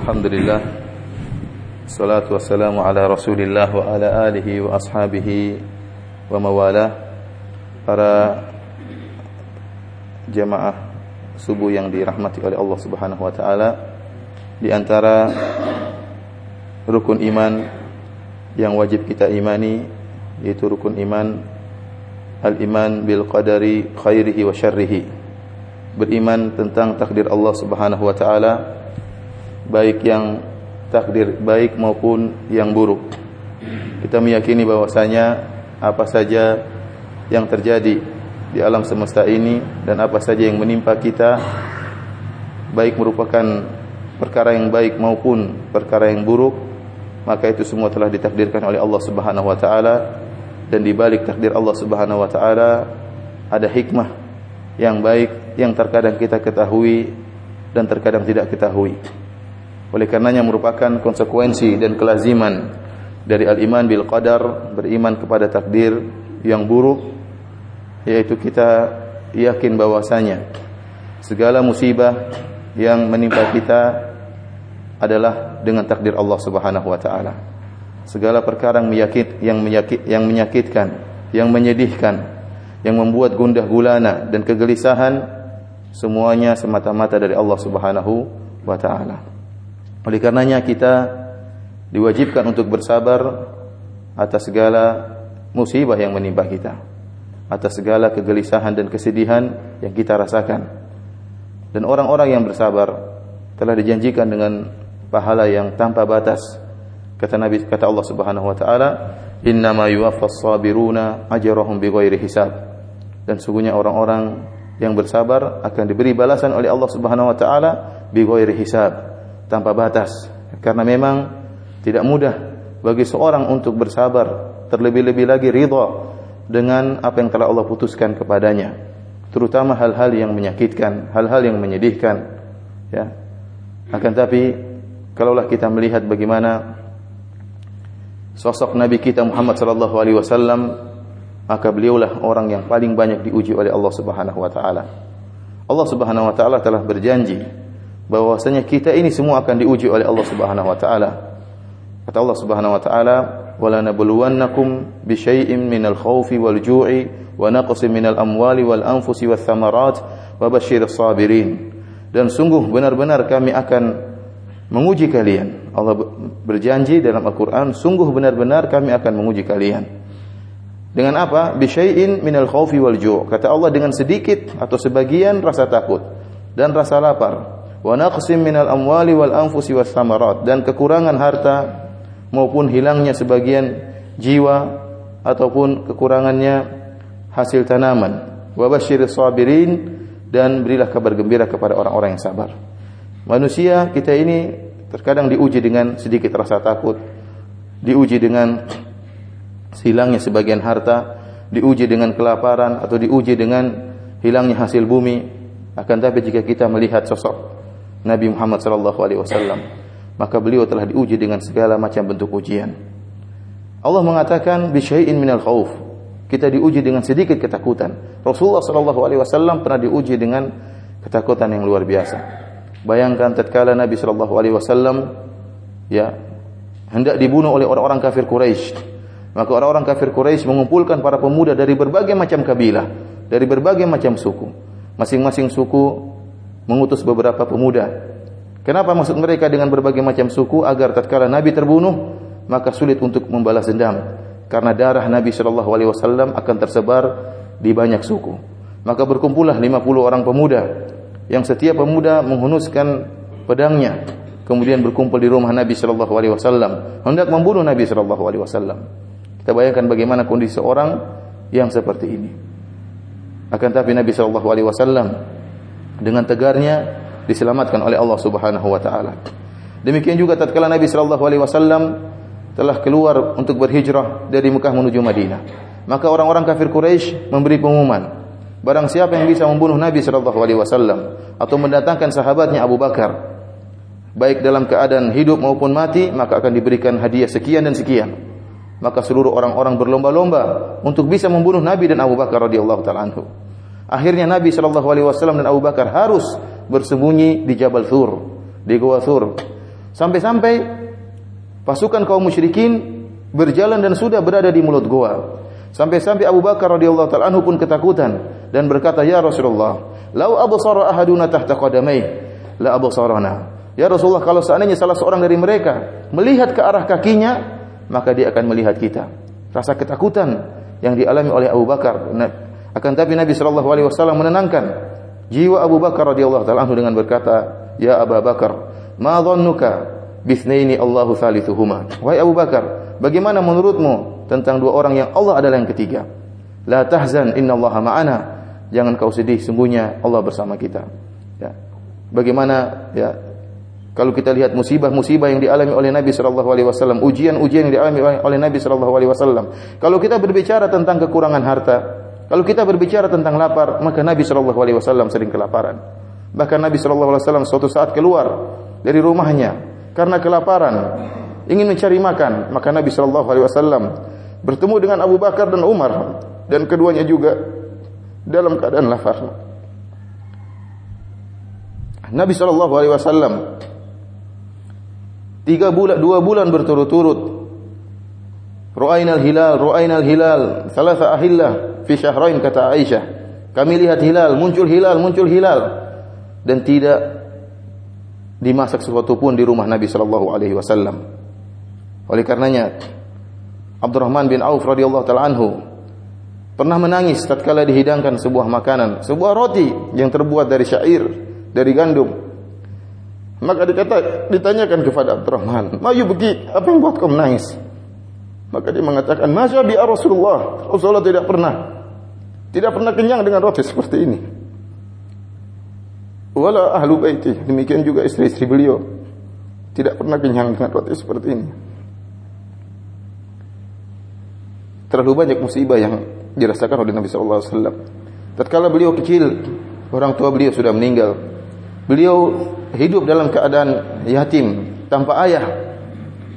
Alhamdulillah. Salatu wassalamu ala rasulillah wa ala alihi wa ashabihi wa mawalah. Para jamaah subuh yang dirahmati oleh Allah subhanahu wa ta'ala. Di antara rukun iman yang wajib kita imani Yaitu rukun iman Al-iman bil qadari khairihi wa syarrihi. Beriman tentang takdir Allah subhanahu wa ta'ala baik yang takdir baik maupun yang buruk. Kita meyakini bahwasanya apa saja yang terjadi di alam semesta ini dan apa saja yang menimpa kita baik merupakan perkara yang baik maupun perkara yang buruk maka itu semua telah ditakdirkan oleh Allah Subhanahu wa taala dan di balik takdir Allah Subhanahu wa taala ada hikmah yang baik yang terkadang kita ketahui dan terkadang tidak ketahui. Oleh karenanya merupakan konsekuensi dan kelaziman dari al-iman bil qadar, beriman kepada takdir yang buruk yaitu kita yakin bahwasanya segala musibah yang menimpa kita adalah dengan takdir Allah Subhanahu wa taala. Segala perkara yang menyakit yang menyakit yang menyakitkan, yang menyedihkan, yang membuat gundah gulana dan kegelisahan semuanya semata-mata dari Allah Subhanahu wa taala. Oleh karenanya kita diwajibkan untuk bersabar atas segala musibah yang menimpa kita, atas segala kegelisahan dan kesedihan yang kita rasakan. Dan orang-orang yang bersabar telah dijanjikan dengan pahala yang tanpa batas. Kata Nabi kata Allah Subhanahu wa taala, "Innama yuwaffas sabiruna ajrahum bighairi hisab." Dan sungguhnya orang-orang yang bersabar akan diberi balasan oleh Allah Subhanahu wa taala bighairi hisab tanpa batas. Karena memang tidak mudah bagi seorang untuk bersabar terlebih-lebih lagi ridha dengan apa yang telah Allah putuskan kepadanya. Terutama hal-hal yang menyakitkan hal-hal yang menyedihkan ya. Akan tapi kalaulah kita melihat bagaimana sosok Nabi kita Muhammad sallallahu alaihi wasallam maka beliaulah orang yang paling banyak diuji oleh Allah Subhanahu wa taala. Allah Subhanahu wa taala telah berjanji bahwasanya kita ini semua akan diuji oleh Allah Subhanahu wa taala. Kata Allah Subhanahu wa taala, "Wala nabluwannakum bi syai'in minal khaufi wal ju'i wa naqsin minal amwali wal anfusi wath thamarat wa basyirus sabirin." Dan sungguh benar-benar kami akan menguji kalian. Allah berjanji dalam Al-Qur'an, sungguh benar-benar kami akan menguji kalian. Dengan apa? Bi syai'in minal khaufi wal ju'. Kata Allah dengan sedikit atau sebagian rasa takut dan rasa lapar wa naqsim minal amwali wal anfusi was samarat. Dan kekurangan harta maupun hilangnya sebagian jiwa ataupun kekurangannya hasil tanaman. Wa basyiris sabirin dan berilah kabar gembira kepada orang-orang yang sabar. Manusia kita ini terkadang diuji dengan sedikit rasa takut. Diuji dengan hilangnya sebagian harta. Diuji dengan kelaparan atau diuji dengan hilangnya hasil bumi. Akan tapi jika kita melihat sosok Nabi Muhammad sallallahu alaihi wasallam maka beliau telah diuji dengan segala macam bentuk ujian. Allah mengatakan bi syai'in minal khauf kita diuji dengan sedikit ketakutan. Rasulullah sallallahu alaihi wasallam pernah diuji dengan ketakutan yang luar biasa. Bayangkan tatkala Nabi sallallahu alaihi wasallam ya hendak dibunuh oleh orang-orang kafir Quraisy. Maka orang-orang kafir Quraisy mengumpulkan para pemuda dari berbagai macam kabilah dari berbagai macam suku. Masing-masing suku mengutus beberapa pemuda. Kenapa maksud mereka dengan berbagai macam suku agar tatkala Nabi terbunuh maka sulit untuk membalas dendam karena darah Nabi Shallallahu alaihi wasallam akan tersebar di banyak suku. Maka berkumpullah 50 orang pemuda yang setiap pemuda menghunuskan pedangnya kemudian berkumpul di rumah Nabi Shallallahu alaihi wasallam hendak membunuh Nabi Shallallahu alaihi wasallam. Kita bayangkan bagaimana kondisi seorang yang seperti ini. Akan tapi Nabi Shallallahu alaihi wasallam dengan tegarnya diselamatkan oleh Allah Subhanahu wa taala. Demikian juga tatkala Nabi sallallahu alaihi wasallam telah keluar untuk berhijrah dari Mekah menuju Madinah. Maka orang-orang kafir Quraisy memberi pengumuman, barang siapa yang bisa membunuh Nabi sallallahu alaihi wasallam atau mendatangkan sahabatnya Abu Bakar baik dalam keadaan hidup maupun mati, maka akan diberikan hadiah sekian dan sekian. Maka seluruh orang-orang berlomba-lomba untuk bisa membunuh Nabi dan Abu Bakar radhiyallahu taala anhu. Akhirnya Nabi Shallallahu Alaihi Wasallam dan Abu Bakar harus bersembunyi di Jabal Thur, di Gua Thur. Sampai-sampai pasukan kaum musyrikin berjalan dan sudah berada di mulut goa. Sampai-sampai Abu Bakar radhiyallahu taala anhu pun ketakutan dan berkata, "Ya Rasulullah, lau absara ahaduna tahta qadamai, la absarana." Ya Rasulullah, kalau seandainya salah seorang dari mereka melihat ke arah kakinya, maka dia akan melihat kita. Rasa ketakutan yang dialami oleh Abu Bakar. Akan tapi Nabi sallallahu alaihi wasallam menenangkan jiwa Abu Bakar radhiyallahu taala anhu dengan berkata, "Ya Abu Bakar, ma dhannuka bisnaini Allahu thalithuhuma?" Wahai Abu Bakar, bagaimana menurutmu tentang dua orang yang Allah adalah yang ketiga? La tahzan innallaha ma'ana. Jangan kau sedih, sungguhnya Allah bersama kita. Ya. Bagaimana ya kalau kita lihat musibah-musibah yang dialami oleh Nabi sallallahu alaihi wasallam, ujian-ujian yang dialami oleh Nabi sallallahu alaihi wasallam. Kalau kita berbicara tentang kekurangan harta, kalau kita berbicara tentang lapar, maka Nabi sallallahu alaihi wasallam sering kelaparan. Bahkan Nabi sallallahu alaihi wasallam suatu saat keluar dari rumahnya karena kelaparan, ingin mencari makan, maka Nabi sallallahu alaihi wasallam bertemu dengan Abu Bakar dan Umar dan keduanya juga dalam keadaan lapar. Nabi sallallahu alaihi wasallam Tiga bulan, dua bulan berturut-turut. Ru'ainal hilal, ru'ainal hilal, salasa ahillah fi syahrain kata Aisyah. Kami lihat hilal, muncul hilal, muncul hilal dan tidak dimasak sesuatu pun di rumah Nabi sallallahu alaihi wasallam. Oleh karenanya Abdurrahman bin Auf radhiyallahu taala anhu pernah menangis tatkala dihidangkan sebuah makanan, sebuah roti yang terbuat dari syair, dari gandum. Maka dikata ditanyakan kepada Abdurrahman, "Ma yubki? Apa yang buat kau menangis?" Maka dia mengatakan, "Masya bi Rasulullah." Rasulullah tidak pernah tidak pernah kenyang dengan roti seperti ini. Wala ahlu baiti, demikian juga istri-istri beliau tidak pernah kenyang dengan roti seperti ini. Terlalu banyak musibah yang dirasakan oleh Nabi wasallam. Tatkala beliau kecil, orang tua beliau sudah meninggal. Beliau hidup dalam keadaan yatim tanpa ayah.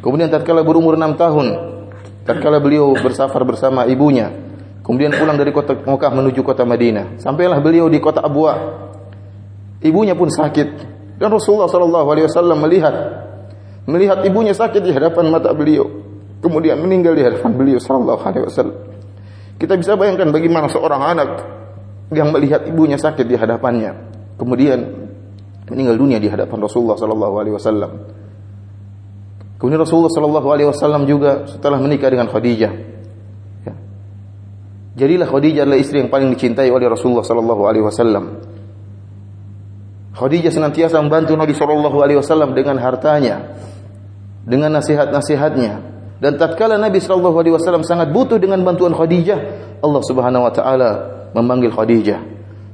Kemudian tatkala berumur 6 tahun, tatkala beliau bersafar bersama ibunya, kemudian pulang dari kota Mekah menuju kota Madinah. Sampailah beliau di kota Abwa. Ibunya pun sakit dan Rasulullah sallallahu alaihi wasallam melihat melihat ibunya sakit di hadapan mata beliau. Kemudian meninggal di hadapan beliau sallallahu alaihi wasallam. Kita bisa bayangkan bagaimana seorang anak yang melihat ibunya sakit di hadapannya. Kemudian meninggal dunia di hadapan Rasulullah sallallahu alaihi wasallam. Kemudian Rasulullah sallallahu alaihi wasallam juga setelah menikah dengan Khadijah. Ya. Jadilah Khadijah adalah istri yang paling dicintai oleh Rasulullah sallallahu alaihi wasallam. Khadijah senantiasa membantu Nabi sallallahu alaihi wasallam dengan hartanya, dengan nasihat-nasihatnya. Dan tatkala Nabi sallallahu alaihi wasallam sangat butuh dengan bantuan Khadijah, Allah Subhanahu wa taala memanggil Khadijah.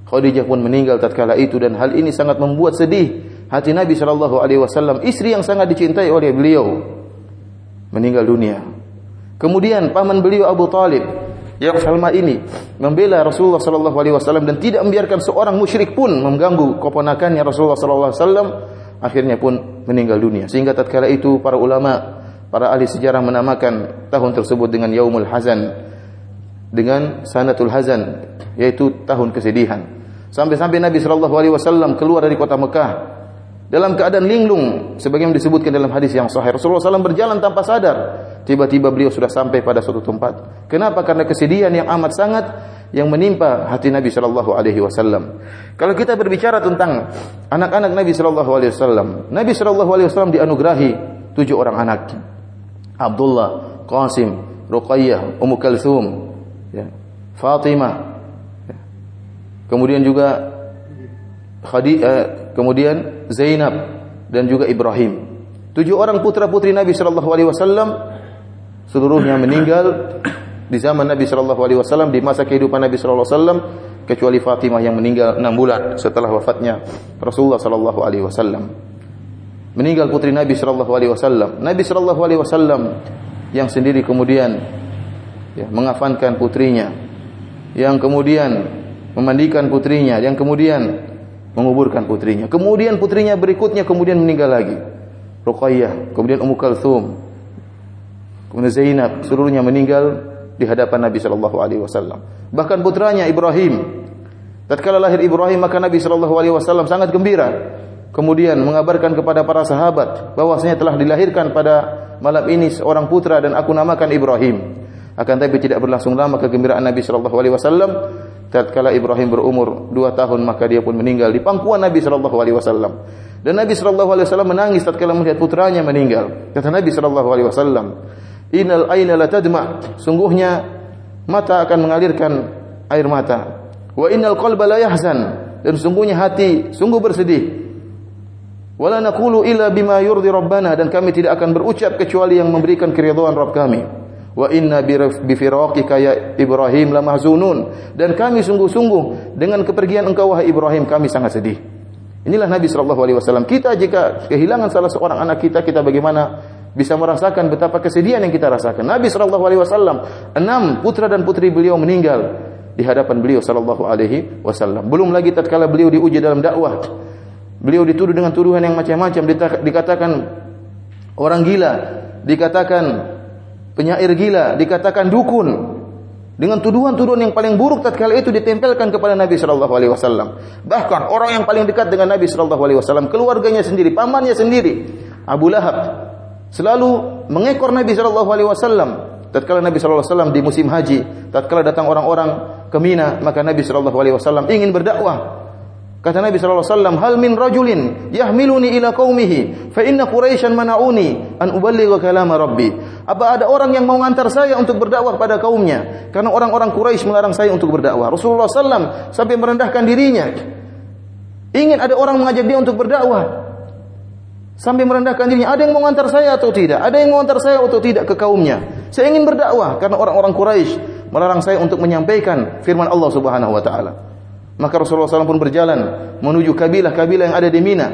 Khadijah pun meninggal tatkala itu dan hal ini sangat membuat sedih hati Nabi sallallahu alaihi wasallam, istri yang sangat dicintai oleh beliau meninggal dunia. Kemudian paman beliau Abu Talib yang selama ini membela Rasulullah sallallahu alaihi wasallam dan tidak membiarkan seorang musyrik pun mengganggu keponakannya Rasulullah sallallahu alaihi wasallam akhirnya pun meninggal dunia. Sehingga tatkala itu para ulama, para ahli sejarah menamakan tahun tersebut dengan Yaumul Hazan dengan Sanatul Hazan yaitu tahun kesedihan. Sampai-sampai Nabi Shallallahu Alaihi Wasallam keluar dari kota Mekah dalam keadaan linglung, sebagaimana disebutkan dalam hadis yang sahih. Rasulullah SAW berjalan tanpa sadar. Tiba-tiba beliau sudah sampai pada suatu tempat. Kenapa? Karena kesedihan yang amat sangat yang menimpa hati Nabi Shallallahu Alaihi Wasallam. Kalau kita berbicara tentang anak-anak Nabi Shallallahu Alaihi Wasallam, Nabi Shallallahu Alaihi Wasallam dianugerahi tujuh orang anak. Abdullah, Qasim, Ruqayyah, Ummu Kalthum, ya, Fatimah, kemudian juga eh, kemudian Zainab dan juga Ibrahim. Tujuh orang putra putri Nabi Shallallahu Alaihi Wasallam seluruhnya meninggal di zaman Nabi Shallallahu Alaihi Wasallam di masa kehidupan Nabi Shallallahu Alaihi Wasallam kecuali Fatimah yang meninggal enam bulan setelah wafatnya Rasulullah Shallallahu Alaihi Wasallam. Meninggal putri Nabi Shallallahu Alaihi Wasallam. Nabi Shallallahu Alaihi Wasallam yang sendiri kemudian ya, mengafankan putrinya, yang kemudian memandikan putrinya yang kemudian menguburkan putrinya. Kemudian putrinya berikutnya kemudian meninggal lagi. Ruqayyah, kemudian Ummu Kalthum, kemudian Zainab, seluruhnya meninggal di hadapan Nabi sallallahu alaihi wasallam. Bahkan putranya Ibrahim. Tatkala lahir Ibrahim maka Nabi sallallahu alaihi wasallam sangat gembira. kemudian mengabarkan kepada para sahabat bahwasanya telah dilahirkan pada malam ini seorang putra dan aku namakan Ibrahim. Akan tapi tidak berlangsung lama kegembiraan Nabi sallallahu alaihi wasallam tatkala Ibrahim berumur dua tahun maka dia pun meninggal di pangkuan Nabi sallallahu alaihi wasallam. Dan Nabi sallallahu alaihi wasallam menangis tatkala melihat putranya meninggal. Kata Nabi sallallahu alaihi wasallam, "Innal aina la tadma." Sungguhnya mata akan mengalirkan air mata. Wa innal qalba la yahzan. Dan sungguhnya hati sungguh bersedih. Wala naqulu illa bima yurdi rabbana dan kami tidak akan berucap kecuali yang memberikan keridhaan Rabb kami. Wa inna bi ya Ibrahim la mahzunun dan kami sungguh-sungguh dengan kepergian engkau wahai Ibrahim kami sangat sedih. Inilah Nabi sallallahu alaihi wasallam. Kita jika kehilangan salah seorang anak kita kita bagaimana bisa merasakan betapa kesedihan yang kita rasakan. Nabi sallallahu alaihi wasallam enam putra dan putri beliau meninggal di hadapan beliau sallallahu alaihi wasallam. Belum lagi tatkala beliau diuji dalam dakwah Beliau dituduh dengan tuduhan yang macam-macam, dikatakan orang gila, dikatakan penyair gila, dikatakan dukun. Dengan tuduhan-tuduhan yang paling buruk tatkala itu ditempelkan kepada Nabi sallallahu alaihi wasallam. Bahkan orang yang paling dekat dengan Nabi sallallahu alaihi wasallam, keluarganya sendiri, pamannya sendiri, Abu Lahab selalu mengekor Nabi sallallahu alaihi wasallam. Tatkala Nabi sallallahu alaihi wasallam di musim haji, tatkala datang orang-orang ke Mina, maka Nabi sallallahu alaihi wasallam ingin berdakwah Kata Nabi sallallahu alaihi wasallam, "Hal min rajulin yahmiluni ila qaumihi fa inna quraisyan mana'uni an uballigha kalam rabbi." Apa ada orang yang mau mengantar saya untuk berdakwah pada kaumnya? Karena orang-orang Quraisy melarang saya untuk berdakwah. Rasulullah sallam sampai merendahkan dirinya. Ingin ada orang mengajak dia untuk berdakwah. Sampai merendahkan dirinya. Ada yang mau mengantar saya atau tidak? Ada yang mau mengantar saya atau tidak ke kaumnya? Saya ingin berdakwah karena orang-orang Quraisy melarang saya untuk menyampaikan firman Allah Subhanahu wa taala. Maka Rasulullah SAW pun berjalan menuju kabilah-kabilah yang ada di Mina.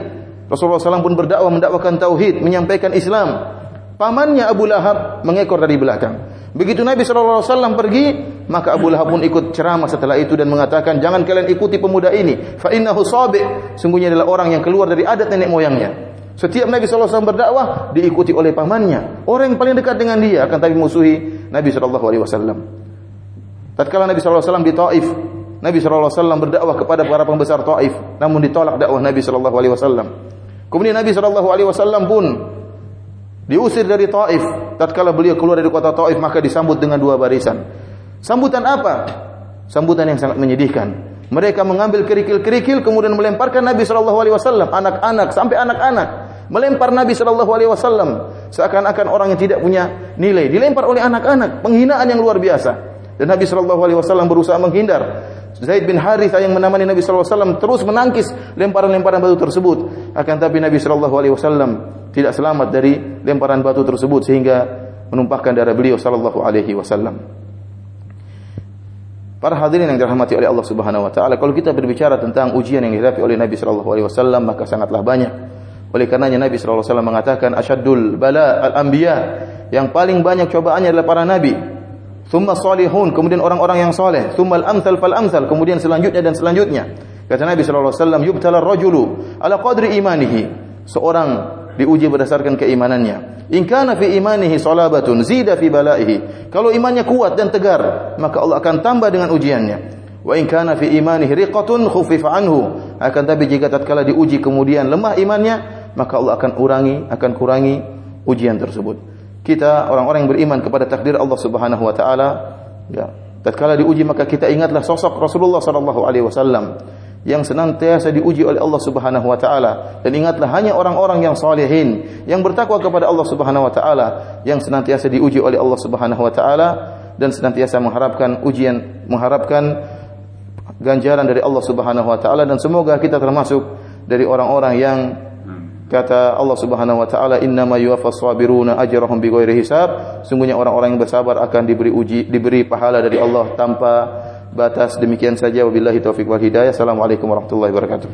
Rasulullah SAW pun berdakwah mendakwakan tauhid, menyampaikan Islam. Pamannya Abu Lahab mengekor dari belakang. Begitu Nabi SAW pergi, maka Abu Lahab pun ikut ceramah setelah itu dan mengatakan, jangan kalian ikuti pemuda ini. Fa innahu sabi' Sungguhnya adalah orang yang keluar dari adat nenek moyangnya. Setiap Nabi SAW berdakwah diikuti oleh pamannya. Orang yang paling dekat dengan dia akan tapi musuhi Nabi SAW. Tatkala Nabi SAW di Taif, Nabi SAW berdakwah kepada para pembesar Taif, namun ditolak dakwah Nabi SAW. Kemudian Nabi SAW pun diusir dari Taif. Tatkala beliau keluar dari kota Taif, maka disambut dengan dua barisan. Sambutan apa? Sambutan yang sangat menyedihkan. Mereka mengambil kerikil-kerikil kemudian melemparkan Nabi SAW, anak-anak sampai anak-anak melempar Nabi SAW seakan-akan orang yang tidak punya nilai dilempar oleh anak-anak penghinaan yang luar biasa dan Nabi SAW berusaha menghindar Zaid bin Harithah yang menemani Nabi wasallam terus menangkis lemparan-lemparan batu tersebut. Akan tapi Nabi wasallam tidak selamat dari lemparan batu tersebut sehingga menumpahkan darah beliau sallallahu alaihi wasallam. Para hadirin yang dirahmati oleh Allah Subhanahu wa taala, kalau kita berbicara tentang ujian yang dihadapi oleh Nabi sallallahu alaihi wasallam maka sangatlah banyak. Oleh karenanya Nabi sallallahu alaihi wasallam mengatakan asyaddul bala al-anbiya, yang paling banyak cobaannya adalah para nabi. Thumma salihun, kemudian orang-orang yang soleh. Thumma al-amthal fal-amthal, kemudian selanjutnya dan selanjutnya. Kata Nabi sallallahu alaihi wasallam, "Yubtala ar-rajulu ala qadri imanihi." Seorang diuji berdasarkan keimanannya. In kana fi imanihi salabatun zida fi balaihi. Kalau imannya kuat dan tegar, maka Allah akan tambah dengan ujiannya. Wa in kana fi imanihi riqatun khufifa anhu. Akan tapi jika tatkala diuji kemudian lemah imannya, maka Allah akan urangi, akan kurangi ujian tersebut kita orang-orang yang beriman kepada takdir Allah Subhanahu wa taala ya tatkala diuji maka kita ingatlah sosok Rasulullah sallallahu alaihi wasallam yang senantiasa diuji oleh Allah Subhanahu wa taala. Dan ingatlah hanya orang-orang yang salihin yang bertakwa kepada Allah Subhanahu wa taala yang senantiasa diuji oleh Allah Subhanahu wa taala dan senantiasa mengharapkan ujian mengharapkan ganjaran dari Allah Subhanahu wa taala. Dan semoga kita termasuk dari orang-orang yang Kata Allah Subhanahu wa taala, "Innama yuwaffas sabiruna ajrahum bighairi hisab." Sungguhnya orang-orang yang bersabar akan diberi uji, diberi pahala dari Allah tanpa batas. Demikian saja wabillahi taufik wal hidayah. Assalamualaikum warahmatullahi wabarakatuh.